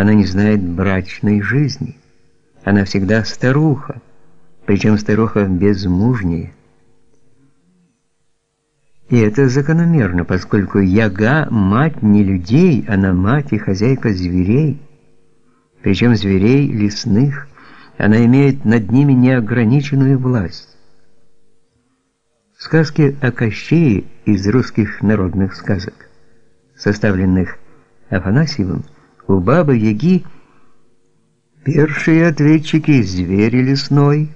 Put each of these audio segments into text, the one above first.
она не знает брачной жизни. Она всегда старуха, причем старуха безмужняя. И это закономерно, поскольку Яга – мать не людей, она мать и хозяйка зверей, причем зверей лесных. Она имеет над ними неограниченную власть. Сказки о Кощее из русских народных сказок, составленных Афанасьевым, у Бабы-Яги первые ответчики – зверь лесной,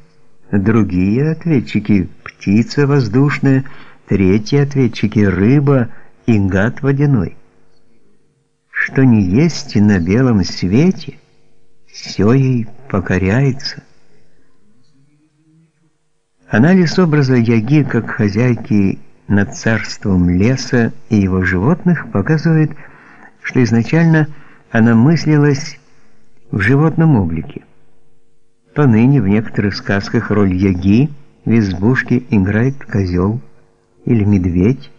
другие ответчики – птица воздушная – Третьи ответчики – рыба и гад водяной. Что не есть на белом свете, все ей покоряется. Анализ образа Яги как хозяйки над царством леса и его животных показывает, что изначально она мыслилась в животном облике. Поныне в некоторых сказках роль Яги в избушке играет козел – или медведь,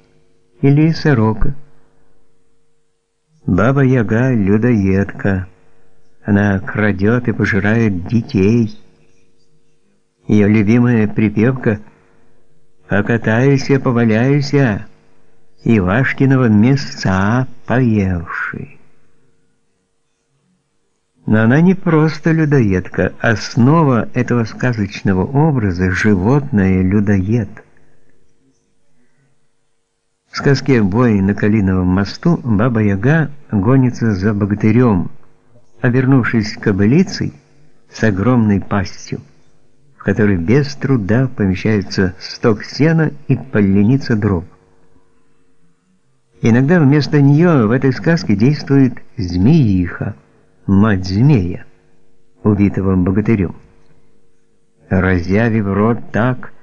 или сорока. Баба-яга – людоедка. Она крадет и пожирает детей. Ее любимая припевка «Покатайся, поваляйся, Ивашкиного места поевший». Но она не просто людоедка, основа этого сказочного образа – животное-людоед – в сказке «Бой на Калиновом мосту» Баба-Яга гонится за богатырем, а вернувшись кобылицей с огромной пастью, в которой без труда помещается сток сена и поленится дров. Иногда вместо нее в этой сказке действует змеиха, мать змея, убитого богатырем. Разъявив рот так,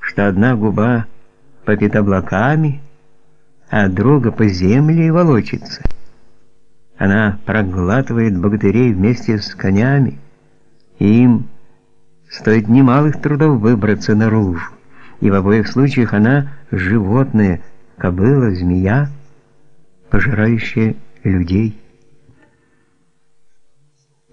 что одна губа попит облаками, а друга по земле волочится. Она проглатывает богатырей вместе с конями, и им стоит немалых трудов выбраться наружу. И в обоих случаях она животное, кобыла, змея, пожирающая людей.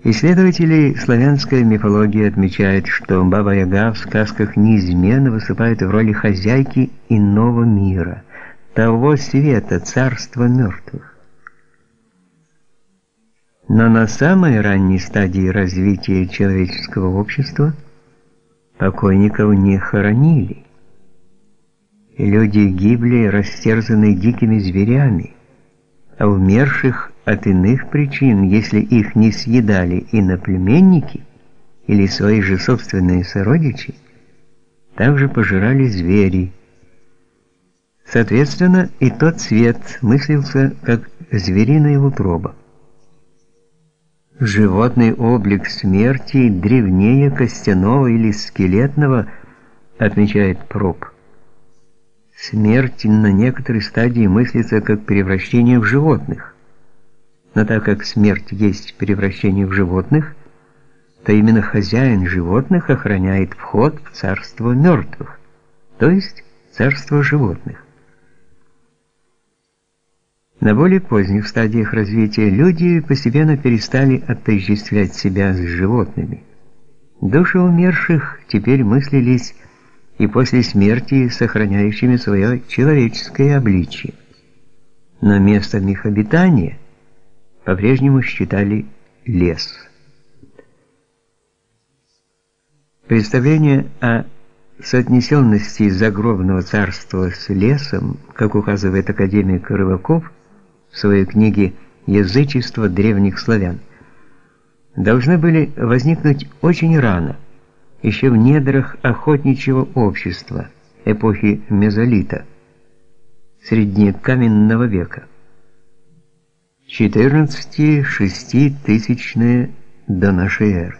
Исследователи славянской мифологии отмечают, что Баба-Яга в сказках неизменно выступает в роли хозяйки иного мира – того света, царства мертвых. Но на самой ранней стадии развития человеческого общества покойников не хоронили. Люди гибли, растерзанные дикими зверями, а умерших от иных причин, если их не съедали иноплеменники или свои же собственные сородичи, также пожирали звери, Соответственно, и тот цвет мыслился как звериная утроба. Животный облик смерти древнее костяного или скелетного, отмечает Проб. Смерть на некоторой стадии мыслится как превращение в животных. Но так как смерть есть превращение в животных, то именно хозяин животных охраняет вход в царство мертвых, то есть царство животных. На более поздних стадиях развития люди постепенно перестали отождествлять себя с животными. Души умерших теперь мыслились и после смерти сохраняющими свое человеческое обличие. Но местом их обитания по-прежнему считали лес. Представление о соотнесенности загробного царства с лесом, как указывает академик Рыбаков, в своей книге «Язычество древних славян», должны были возникнуть очень рано, еще в недрах охотничьего общества эпохи мезолита, среднекаменного века. 14-6 тысячные до нашей эры.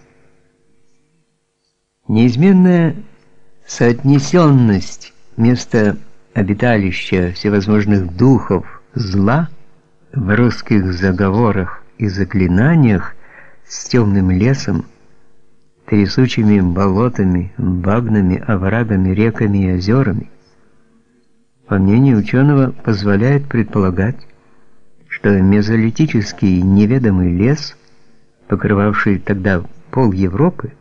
Неизменная соотнесенность места обиталища всевозможных духов зла – в русских заговорах и заклинаниях с темным лесом, трясучими болотами, багнами, оврагами, реками и озерами, по мнению ученого, позволяет предполагать, что мезолитический неведомый лес покрывавший тогда пол Европы,